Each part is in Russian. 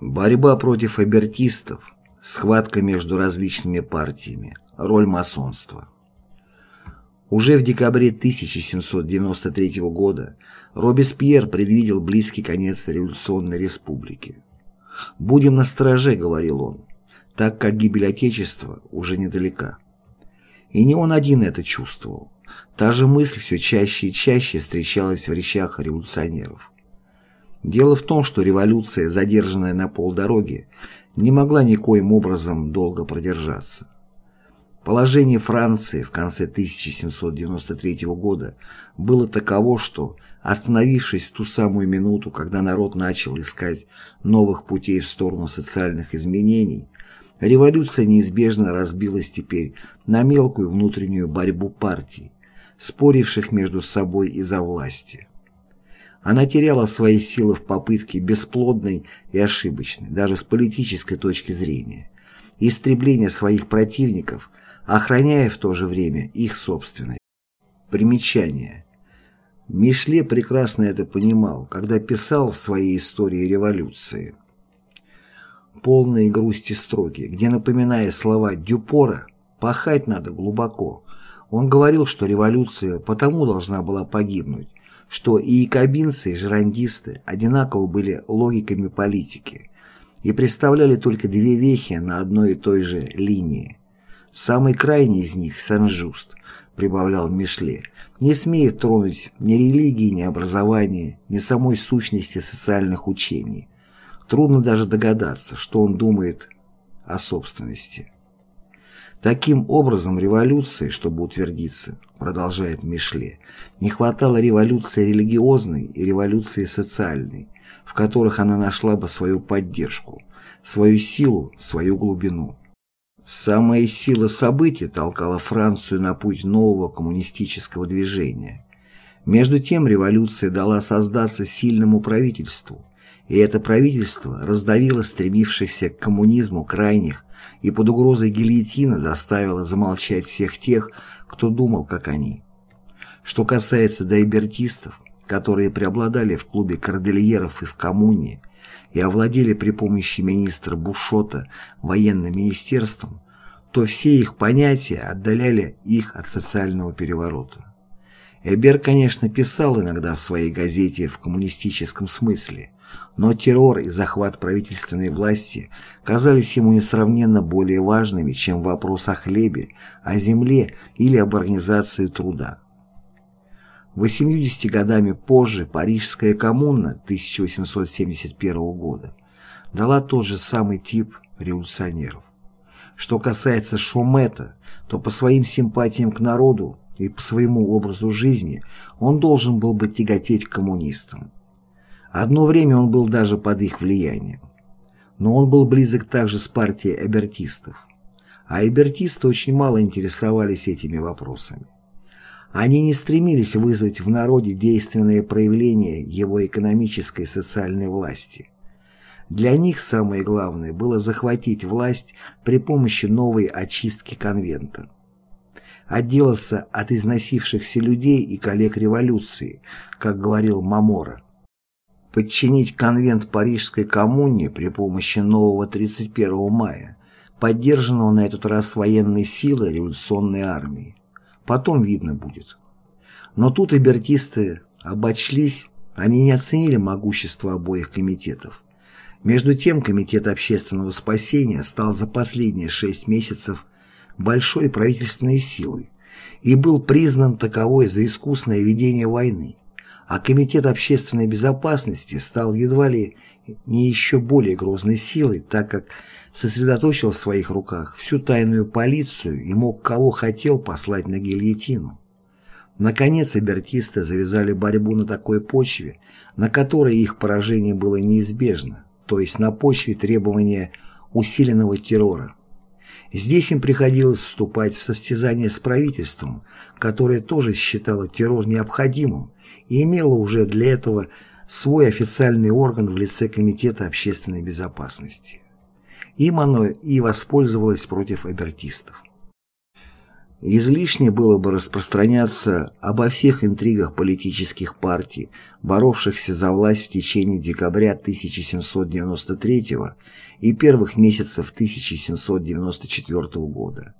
Борьба против абертистов, схватка между различными партиями, роль масонства. Уже в декабре 1793 года Робеспьер предвидел близкий конец революционной республики. «Будем на страже», — говорил он, так как гибель Отечества уже недалека. И не он один это чувствовал. Та же мысль все чаще и чаще встречалась в речах революционеров. Дело в том, что революция, задержанная на полдороги, не могла никоим образом долго продержаться. Положение Франции в конце 1793 года было таково, что, остановившись в ту самую минуту, когда народ начал искать новых путей в сторону социальных изменений, революция неизбежно разбилась теперь на мелкую внутреннюю борьбу партий, споривших между собой из-за власти. Она теряла свои силы в попытке бесплодной и ошибочной, даже с политической точки зрения, истребления своих противников, охраняя в то же время их собственные. Примечание. Мишле прекрасно это понимал, когда писал в своей истории революции. Полные грусти строки, где, напоминая слова Дюпора, «пахать надо глубоко», он говорил, что революция потому должна была погибнуть, что и якобинцы, и жерандисты одинаково были логиками политики и представляли только две вехи на одной и той же линии. Самый крайний из них, Сен-Жуст, прибавлял Мишле, не смеет тронуть ни религии, ни образования, ни самой сущности социальных учений. Трудно даже догадаться, что он думает о собственности. Таким образом, революции, чтобы утвердиться, продолжает Мишле, не хватало революции религиозной и революции социальной, в которых она нашла бы свою поддержку, свою силу, свою глубину. Самая сила событий толкала Францию на путь нового коммунистического движения. Между тем революция дала создаться сильному правительству, и это правительство раздавило стремившихся к коммунизму крайних и под угрозой гильотина заставило замолчать всех тех, кто думал, как они. Что касается дайбертистов, которые преобладали в клубе кордильеров и в коммуне и овладели при помощи министра Бушота военным министерством, то все их понятия отдаляли их от социального переворота. Эбер, конечно, писал иногда в своей газете в коммунистическом смысле, но террор и захват правительственной власти казались ему несравненно более важными, чем вопрос о хлебе, о земле или об организации труда. 80 годами позже Парижская коммуна 1871 года дала тот же самый тип революционеров. Что касается Шумета, то по своим симпатиям к народу и по своему образу жизни он должен был бы тяготеть к коммунистам. Одно время он был даже под их влиянием. Но он был близок также с партией эбертистов. А эбертисты очень мало интересовались этими вопросами. Они не стремились вызвать в народе действенное проявление его экономической и социальной власти. Для них самое главное было захватить власть при помощи новой очистки конвента. Отделаться от износившихся людей и коллег революции, как говорил Мамора подчинить конвент Парижской коммуне при помощи нового 31 мая, поддержанного на этот раз военной силой революционной армии. Потом видно будет. Но тут и бертисты обочлись, они не оценили могущество обоих комитетов. Между тем, Комитет общественного спасения стал за последние шесть месяцев большой правительственной силой и был признан таковой за искусное ведение войны а Комитет общественной безопасности стал едва ли не еще более грозной силой, так как сосредоточил в своих руках всю тайную полицию и мог кого хотел послать на гильотину. Наконец, абертисты завязали борьбу на такой почве, на которой их поражение было неизбежно, то есть на почве требования усиленного террора. Здесь им приходилось вступать в состязание с правительством, которое тоже считало террор необходимым и имело уже для этого свой официальный орган в лице Комитета общественной безопасности. Им оно и воспользовалось против абертистов. Излишне было бы распространяться обо всех интригах политических партий, боровшихся за власть в течение декабря 1793 и первых месяцев 1794 года.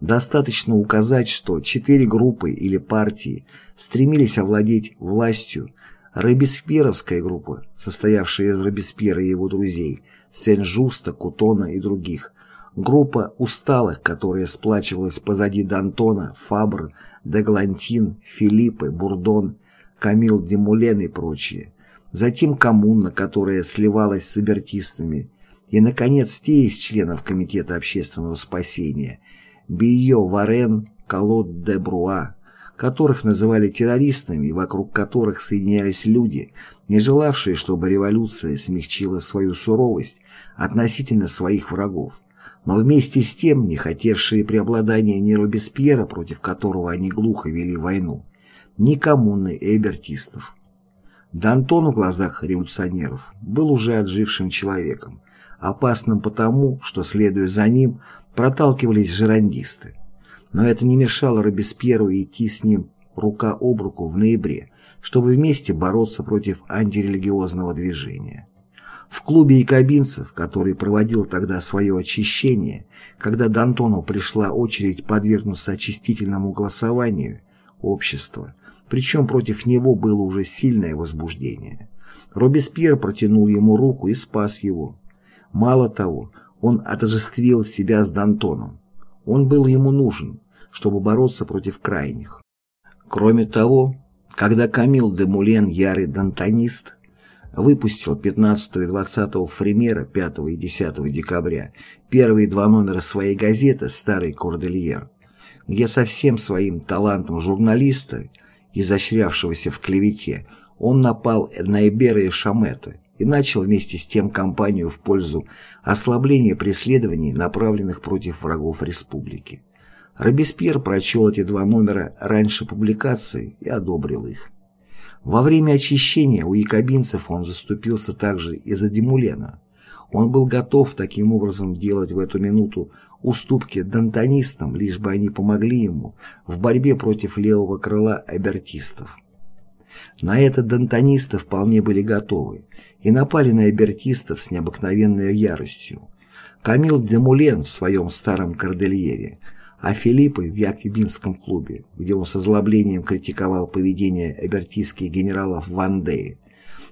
Достаточно указать, что четыре группы или партии стремились овладеть властью. Робеспьеровская группа, состоявшая из Робеспьера и его друзей, Сен-Жуста, Кутона и других, группа усталых, которая сплачивалась позади Д'Антона, Фабр, Деглантин, Филиппы, Бурдон, Камил Демулен и прочие, затем коммуна, которая сливалась с абертистами, и, наконец, те из членов Комитета общественного спасения – Био Варен, Колод де Бруа, которых называли террористами вокруг которых соединялись люди, не желавшие, чтобы революция смягчила свою суровость относительно своих врагов, но вместе с тем не хотевшие преобладания ни Робеспьера, против которого они глухо вели войну, ни коммуны эбертистов. Д'Антон в глазах революционеров был уже отжившим человеком, опасным потому, что, следуя за ним, проталкивались жерандисты. Но это не мешало Робеспьеру идти с ним рука об руку в ноябре, чтобы вместе бороться против антирелигиозного движения. В клубе якобинцев, который проводил тогда свое очищение, когда Д'Антону пришла очередь подвергнуться очистительному голосованию общества, причем против него было уже сильное возбуждение. Робеспьер протянул ему руку и спас его. Мало того, он отождествил себя с Д'Антоном. Он был ему нужен, чтобы бороться против крайних. Кроме того, когда Камил де Мулен, ярый дантонист, выпустил 15 и 20 фримера 5 и 10 декабря первые два номера своей газеты «Старый Кордельер», где со всем своим талантом журналиста, изощрявшегося в клевете, он напал на Эбера и Шамета, и начал вместе с тем кампанию в пользу ослабления преследований, направленных против врагов республики. Робеспьер прочел эти два номера раньше публикации и одобрил их. Во время очищения у якобинцев он заступился также и за Демулена. Он был готов таким образом делать в эту минуту уступки дантонистам, лишь бы они помогли ему в борьбе против левого крыла абертистов. На это дантонисты вполне были готовы и напали на абертистов с необыкновенной яростью. Камил де Мулен в своем старом кордельере, а Филиппы в Якобинском клубе, где он с озлоблением критиковал поведение абертистских генералов Вандеи.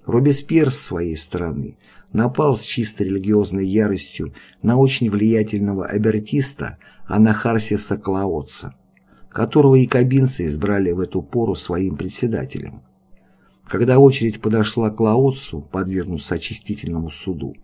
Робеспьер с своей стороны напал с чисто религиозной яростью на очень влиятельного абертиста Анахарсиса Клаотца, которого якобинцы избрали в эту пору своим председателем. Когда очередь подошла к Лаотсу подвергнуться очистительному суду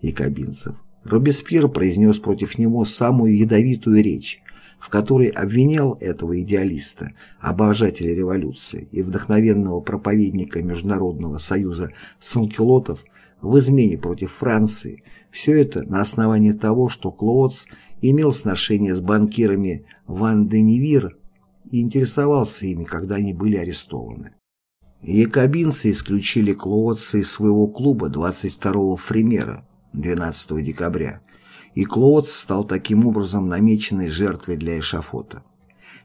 якобинцев, Робеспьер произнес против него самую ядовитую речь, в которой обвинял этого идеалиста, обожателя революции и вдохновенного проповедника Международного союза санкелотов в измене против Франции, все это на основании того, что Клоотс имел сношение с банкирами Ван Денивир и интересовался ими, когда они были арестованы. Якобинцы исключили Клоотса из своего клуба 22-го фримера 12 декабря, и Клоотс стал таким образом намеченной жертвой для эшафота.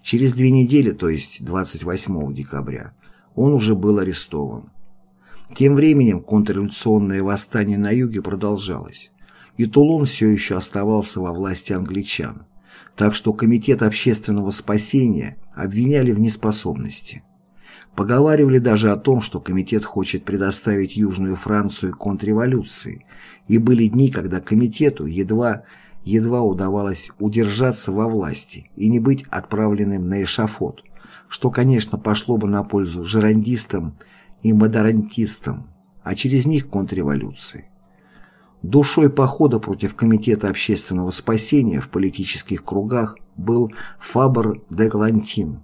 Через две недели, то есть 28 декабря, он уже был арестован. Тем временем контрреволюционное восстание на юге продолжалось, и Тулон все еще оставался во власти англичан, так что Комитет общественного спасения обвиняли в неспособности. Поговаривали даже о том, что комитет хочет предоставить Южную Францию контрреволюции, и были дни, когда комитету едва, едва удавалось удержаться во власти и не быть отправленным на эшафот, что, конечно, пошло бы на пользу жерандистам и модерантистам, а через них контрреволюции. Душой похода против Комитета общественного спасения в политических кругах был Фабр де Глантин,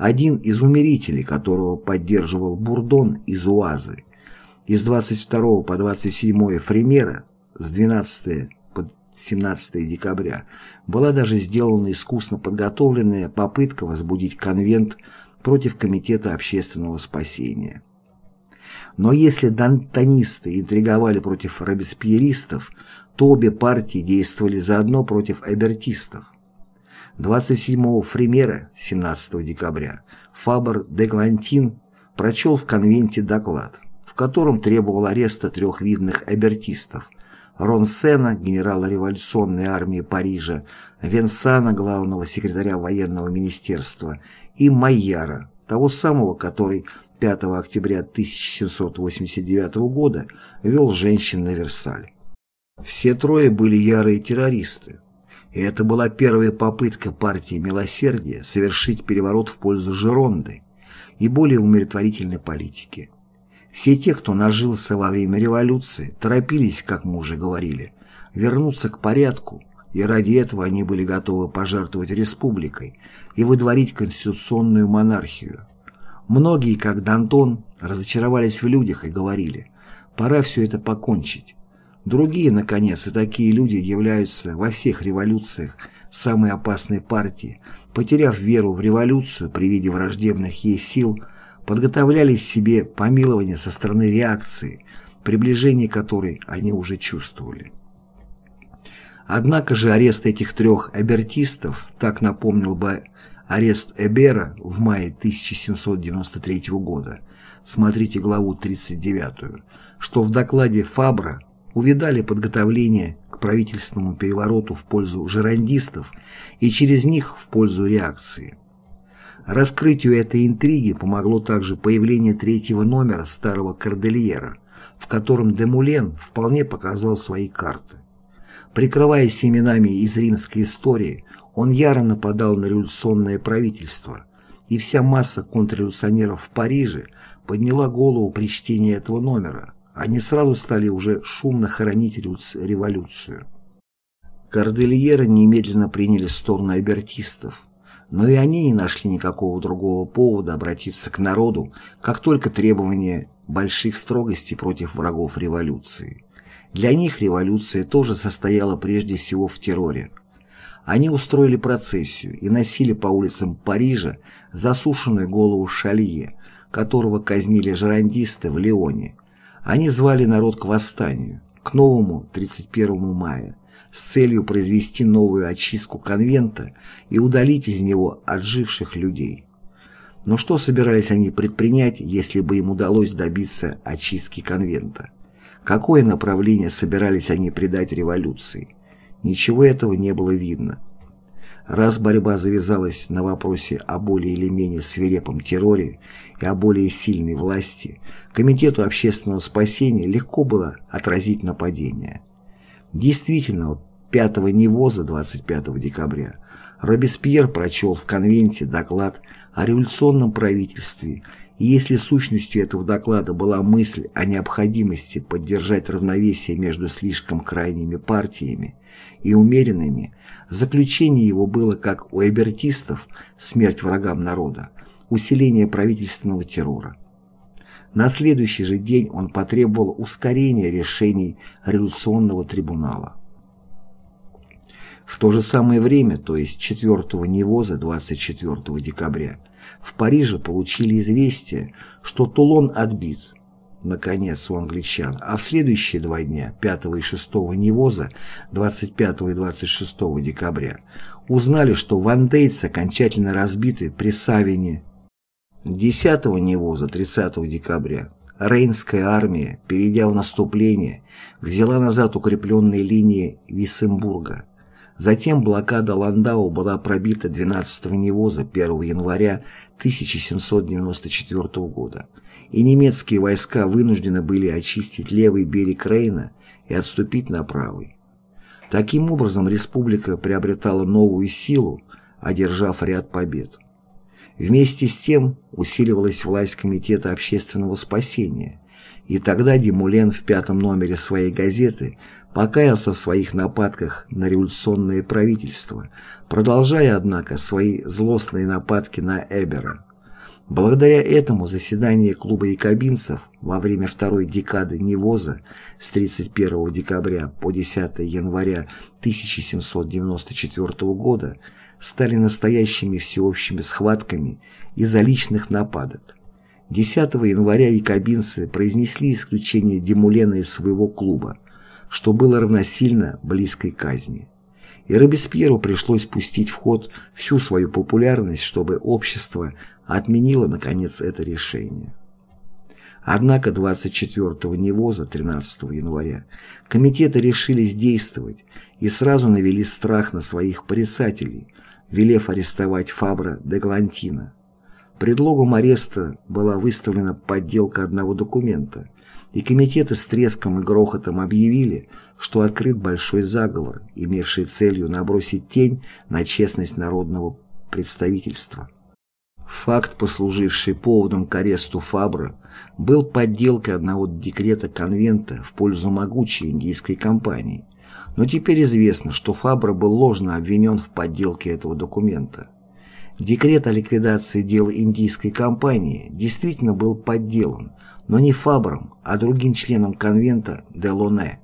один из умерителей, которого поддерживал Бурдон из УАЗы. Из 22 по 27 Фримера с 12 по 17 декабря была даже сделана искусно подготовленная попытка возбудить конвент против Комитета общественного спасения. Но если дантонисты интриговали против робеспьеристов, то обе партии действовали заодно против абертистов. 27 Фримера 17 декабря Фабр де Глантин прочел в конвенте доклад, в котором требовал ареста трех видных абертистов Ронсена, генерала революционной армии Парижа, Венсана, главного секретаря военного министерства, и Майяра, того самого, который 5 октября 1789 года вел женщин на Версаль. Все трое были ярые террористы, и это была первая попытка партии Милосердия совершить переворот в пользу Жеронды и более умиротворительной политики. Все те, кто нажился во время революции, торопились, как мы уже говорили, вернуться к порядку, и ради этого они были готовы пожертвовать республикой и выдворить конституционную монархию. Многие, как Дантон, разочаровались в людях и говорили, пора все это покончить, Другие, наконец, и такие люди являются во всех революциях самой опасной партией, потеряв веру в революцию при виде враждебных ей сил, подготовляли себе помилование со стороны реакции, приближение которой они уже чувствовали. Однако же арест этих трех абертистов так напомнил бы арест Эбера в мае 1793 года, смотрите главу 39, что в докладе Фабра увидали подготовление к правительственному перевороту в пользу жерандистов и через них в пользу реакции. Раскрытию этой интриги помогло также появление третьего номера старого Кордельера, в котором Демулен вполне показал свои карты. Прикрываясь именами из римской истории, он яро нападал на революционное правительство, и вся масса контрреволюционеров в Париже подняла голову при чтении этого номера – они сразу стали уже шумно хоронить революцию. Кордельеры немедленно приняли сторону абертистов, но и они не нашли никакого другого повода обратиться к народу, как только требование больших строгостей против врагов революции. Для них революция тоже состояла прежде всего в терроре. Они устроили процессию и носили по улицам Парижа засушенную голову Шалье, которого казнили жерандисты в Лионе, они звали народ к восстанию, к новому 31 мая, с целью произвести новую очистку конвента и удалить из него отживших людей. Но что собирались они предпринять, если бы им удалось добиться очистки конвента? Какое направление собирались они придать революции? Ничего этого не было видно. Раз борьба завязалась на вопросе о более или менее свирепом терроре и о более сильной власти, Комитету общественного спасения легко было отразить нападение. Действительно, 5 Невоза 25 декабря Робеспьер прочел в конвенте доклад о революционном правительстве если сущностью этого доклада была мысль о необходимости поддержать равновесие между слишком крайними партиями и умеренными, заключение его было, как у эбертистов, смерть врагам народа, усиление правительственного террора. На следующий же день он потребовал ускорения решений революционного трибунала. В то же самое время, то есть 4 Невоза 24 декабря, в Париже получили известие, что Тулон отбит, наконец, у англичан, а в следующие два дня, 5 и 6 Невоза, 25 и 26 декабря, узнали, что вандейцы окончательно разбиты при Савине. 10 Невоза, 30 декабря, Рейнская армия, перейдя в наступление, взяла назад укрепленные линии Виссембурга, Затем блокада Ландау была пробита 12 Невоза 1 января 1794 года, и немецкие войска вынуждены были очистить левый берег Рейна и отступить на правый. Таким образом, республика приобретала новую силу, одержав ряд побед. Вместе с тем усиливалась власть Комитета общественного спасения, и тогда Демулен в пятом номере своей газеты покаялся в своих нападках на революционное правительство, продолжая, однако, свои злостные нападки на Эбера. Благодаря этому заседание клуба якобинцев во время второй декады Невоза с 31 декабря по 10 января 1794 года стали настоящими всеобщими схватками из-за личных нападок. 10 января якобинцы произнесли исключение Демулена из своего клуба, что было равносильно близкой казни. и Робеспьеру пришлось пустить в ход всю свою популярность, чтобы общество отменило, наконец, это решение. Однако 24-го Невоза, 13 января, комитеты решились действовать и сразу навели страх на своих порицателей, велев арестовать Фабра де Глантина. Предлогом ареста была выставлена подделка одного документа, и комитеты с треском и грохотом объявили, что открыт большой заговор, имевший целью набросить тень на честность народного представительства. Факт, послуживший поводом к аресту Фабра, был подделкой одного декрета конвента в пользу могучей индийской компании, но теперь известно, что Фабра был ложно обвинен в подделке этого документа. Декрет о ликвидации дела индийской компании действительно был подделан, но не Фабром, а другим членом конвента Делоне.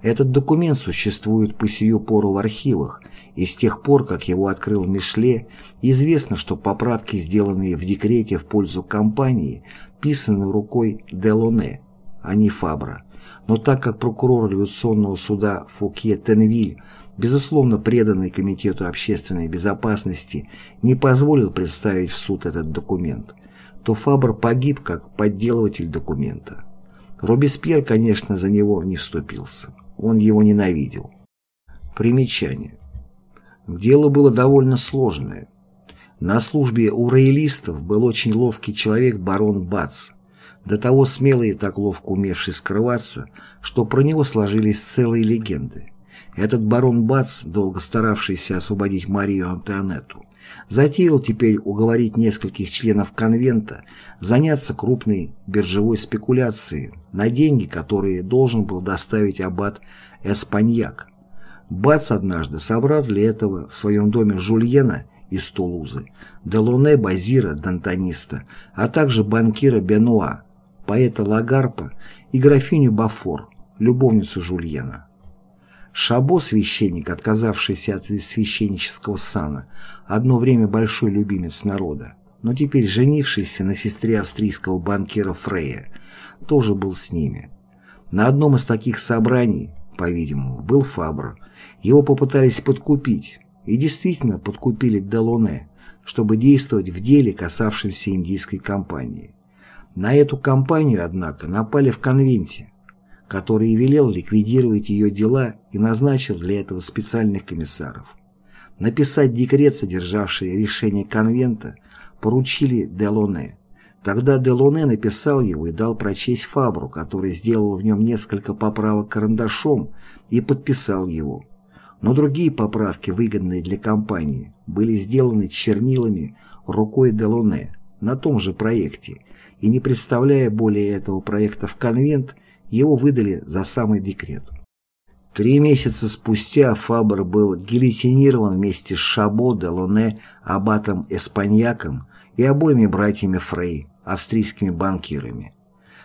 Этот документ существует по сию пору в архивах, и с тех пор, как его открыл Мишле, известно, что поправки, сделанные в декрете в пользу компании, писаны рукой Делоне, а не Фабра. Но так как прокурор революционного суда Фукье Тенвиль, безусловно преданный Комитету общественной безопасности, не позволил представить в суд этот документ, то Фабр погиб как подделыватель документа. Робеспьер, конечно, за него не вступился. Он его ненавидел. Примечание. Дело было довольно сложное. На службе у роялистов был очень ловкий человек барон Бац, до того смелый и так ловко умевший скрываться, что про него сложились целые легенды. Этот барон Бац, долго старавшийся освободить Марию Антуанетту, затеял теперь уговорить нескольких членов конвента заняться крупной биржевой спекуляцией на деньги, которые должен был доставить аббат Эспаньяк, Бац однажды собрал для этого в своем доме Жульена из Тулузы, Делоне Базира Дантониста, а также банкира Бенуа, поэта Лагарпа и графиню Бафор, любовницу Жульена. Шабо, священник, отказавшийся от священнического сана, одно время большой любимец народа, но теперь женившийся на сестре австрийского банкира Фрея, тоже был с ними. На одном из таких собраний, по-видимому, был Фабр, его попытались подкупить, и действительно подкупили Делоне, чтобы действовать в деле, касавшемся индийской компании. На эту компанию, однако, напали в конвенте, который велел ликвидировать ее дела и назначил для этого специальных комиссаров. Написать декрет, содержавший решение конвента, поручили Делоне. Тогда Делоне написал его и дал прочесть Фабру, который сделал в нем несколько поправок карандашом и подписал его но другие поправки, выгодные для компании, были сделаны чернилами рукой Делоне на том же проекте, и не представляя более этого проекта в конвент, его выдали за самый декрет. Три месяца спустя Фабр был гильотинирован вместе с Шабо, Делоне, аббатом Эспаньяком и обоими братьями Фрей, австрийскими банкирами.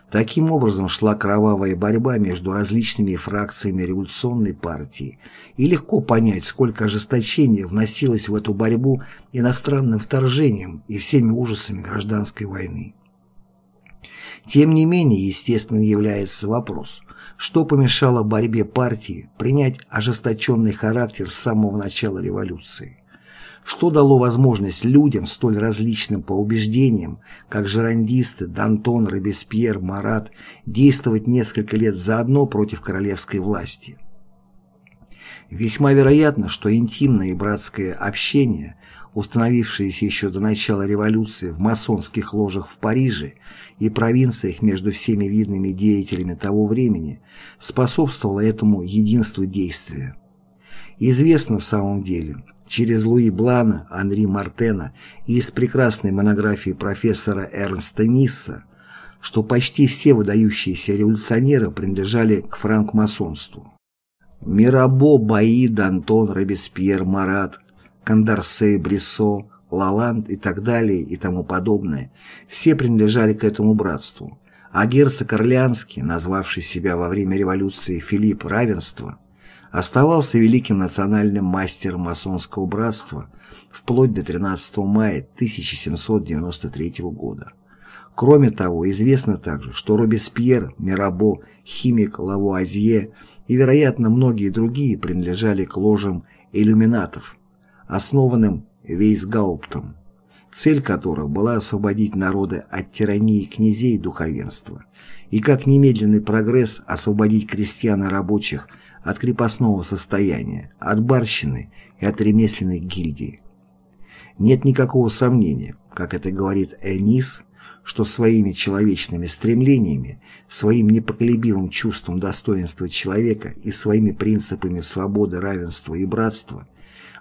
Таким образом шла кровавая борьба между различными фракциями революционной партии, и легко понять, сколько ожесточения вносилось в эту борьбу иностранным вторжением и всеми ужасами гражданской войны. Тем не менее, естественно является вопрос, что помешало борьбе партии принять ожесточенный характер с самого начала революции что дало возможность людям, столь различным по убеждениям, как жерандисты, Д'Антон, Робеспьер, Марат, действовать несколько лет заодно против королевской власти. Весьма вероятно, что интимное и братское общение, установившееся еще до начала революции в масонских ложах в Париже и провинциях между всеми видными деятелями того времени, способствовало этому единству действия. Известно в самом деле, через Луи Блана, Анри Мартена и из прекрасной монографии профессора Эрнста Нисса, что почти все выдающиеся революционеры принадлежали к франкмасонству. Мирабо, Баи, Д'Антон, Робеспьер, Марат, Кандарсе, Брессо, Лаланд и так далее и тому подобное, все принадлежали к этому братству, а герцог Орлеанский, назвавший себя во время революции Филипп Равенство, оставался великим национальным мастером масонского братства вплоть до 13 мая 1793 года. Кроме того, известно также, что Робеспьер, Мирабо, химик Лавуазье и, вероятно, многие другие принадлежали к ложам иллюминатов, основанным Вейсгауптом, цель которых была освободить народы от тирании князей и духовенства, и как немедленный прогресс освободить крестьян и рабочих от крепостного состояния, от барщины и от ремесленной гильдии. Нет никакого сомнения, как это говорит Энис, что своими человечными стремлениями, своим непоколебимым чувством достоинства человека и своими принципами свободы, равенства и братства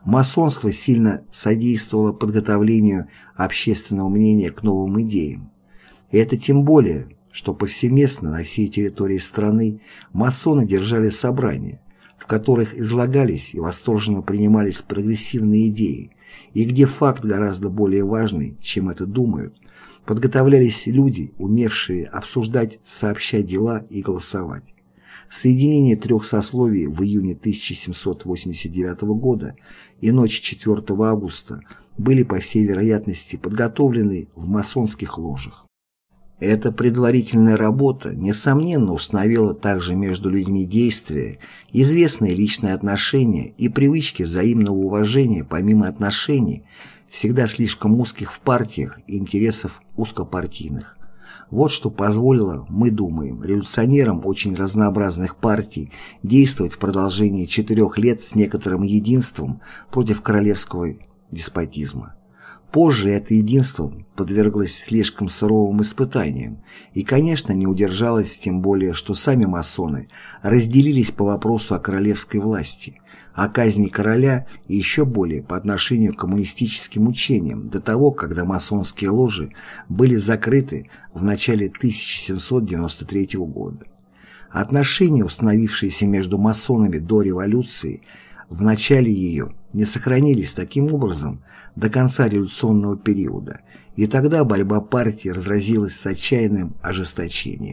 масонство сильно содействовало подготовлению общественного мнения к новым идеям. И это тем более, что повсеместно на всей территории страны масоны держали собрания, в которых излагались и восторженно принимались прогрессивные идеи, и где факт гораздо более важный, чем это думают, подготовлялись люди, умевшие обсуждать, сообщать дела и голосовать. Соединение трех сословий в июне 1789 года и ночь 4 августа были, по всей вероятности, подготовлены в масонских ложах. Эта предварительная работа, несомненно, установила также между людьми действия, известные личные отношения и привычки взаимного уважения помимо отношений, всегда слишком узких в партиях и интересов узкопартийных. Вот что позволило, мы думаем, революционерам очень разнообразных партий действовать в продолжении четырех лет с некоторым единством против королевского деспотизма. Позже это единство подверглось слишком суровым испытаниям и, конечно, не удержалось, тем более, что сами масоны разделились по вопросу о королевской власти, о казни короля и еще более по отношению к коммунистическим учениям до того, когда масонские ложи были закрыты в начале 1793 года. Отношения, установившиеся между масонами до революции, в начале ее не сохранились таким образом до конца революционного периода, и тогда борьба партии разразилась с отчаянным ожесточением.